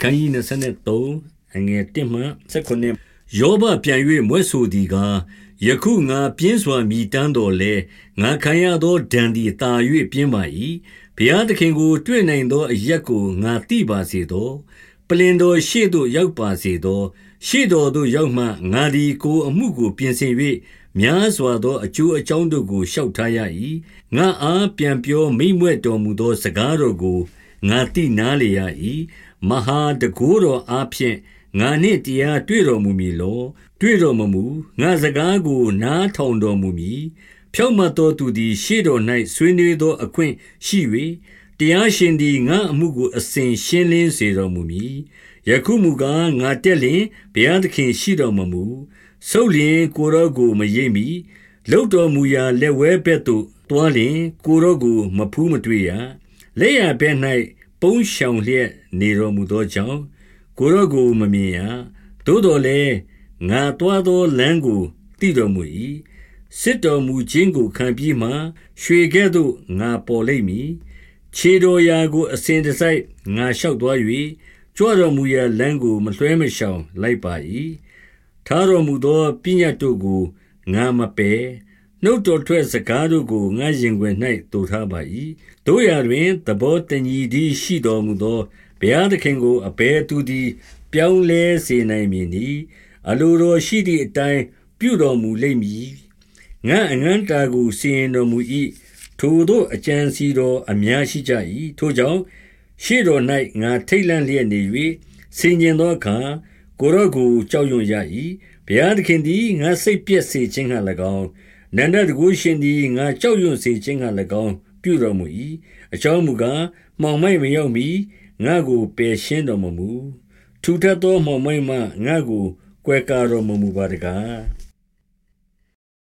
ခန်းကြီး23အငယ်1မှ19ယောဘပြန်၍မွဲ့ဆိုသည်ကားယခုငါပြင်းစွာမြည်တမ်းတော်လဲငါခံရသောဒဏ်သည်တာ၍ပြင်းပါ၏ဘုရားသခင်ကို တွေ့နိုင်သောအရက်ကိုငါသိပါစေသောပလင်တော်ရှေ့သို့ရောက်ပါစေသော ရှေ့တော်သို့ရောက်မှငါသည်ကိုအမှုကိုပြင်ဆင်၍များစွာသောအကျိုးအကြောင်းတို့ကိုရှောက်ထားရ၏ငါအားပြန်ပြောမိမ့်မွဲ့တော်မူသောစကားတော်ကိုငါသိနားလေရ၏ မဟာတကိုးတော်အားဖြင့်ငါနှင့်တရားတွေ့တော်မူမည်လောတွေ့တော်မမူငါစကားကိုနားထောင်တော်မူမည်ဖြောင့်မတ်သောသူသည် ရှေ့တော်၌ဆွေးနွေးသောအခွင့်ရှိ၍တရားရှင်သည်ငါအမှုကိုအစဉ်ရှင်းလင်းစေတော်မူမည်ယခုမူကားငါတက်လျင်ဘုရားသခင်ရှိတော်မမူဆုတ်လျင်ကိုရောကိုမရိပ်မီလုတ်တော်မူရာလက်ဝဲဘက်သို့တွားလျင်ကိုရောကိုမဖူးမတွေ့ရလက်ရဘက်၌ ပုန်းရှောင်လျက်နေတော်မူသောကြောင့်ကိုရောကိုမမြင်ရသို့တော်လည်းငါတွားသောလမ်းကိုသိတော်မူ၏စစ်တော်မူခြင်းကိုခံပြီးမှရွှေကဲ့သို့ငါပေါ်လိမ့်မည်ခြေတော်ရာကိုအစဉ်တစိုက်ငါလျှောက်သွား၍ကြွတော်မူရာလမ်းကိုမလွှဲမရှောင်လိုက်ပါ၏ထားတော်မူသောပညတ်တို့ကိုငါမပယ် နှုတ်တော်ထွက်စကားတို့ကိုငါရင်ွယ်၌တူထားပါ၏တို့ရာတွင်သဘောတညီသည်ရှိတော်မူသောဘုရားသခင်ကိုအဘယ်သူသည် ပြောင်းလဲစေနိုင်မည်နည်းအလိုတော်ရှိသည့်အတိုင်းပြုတော်မူလိမ့်မည်ငါအငန်းတာကိုစီရင်တော်မူ၏ထိုတို့အကြံစီတော်အများရှိကြ၏ထိုကြောင့်ရှေ့တော်၌ငါထိတ်လန့်လျက်နေ၍ဆင်ញင်သောအခါကိုရော့ကိုကြောက်ရွံ့ရ၏ဘုရားသခင်သည်ငါစိတ်ပြည့်စေခြင်းဟံ၎င်း နန္ဒတကုရှင်သည်ငါကြောက်ရွံ့စေခြင်းဟံ၎င်းပြုတော်မူ၏အကြောင်းမူကားမှောင်မိုက်မရောက်မီငါကိုပယ်ရှင်းတော်မမူထူထပ်သောမှောင်မိုက်မှငါကိုကွယ်ကာတော်မမူပါတကား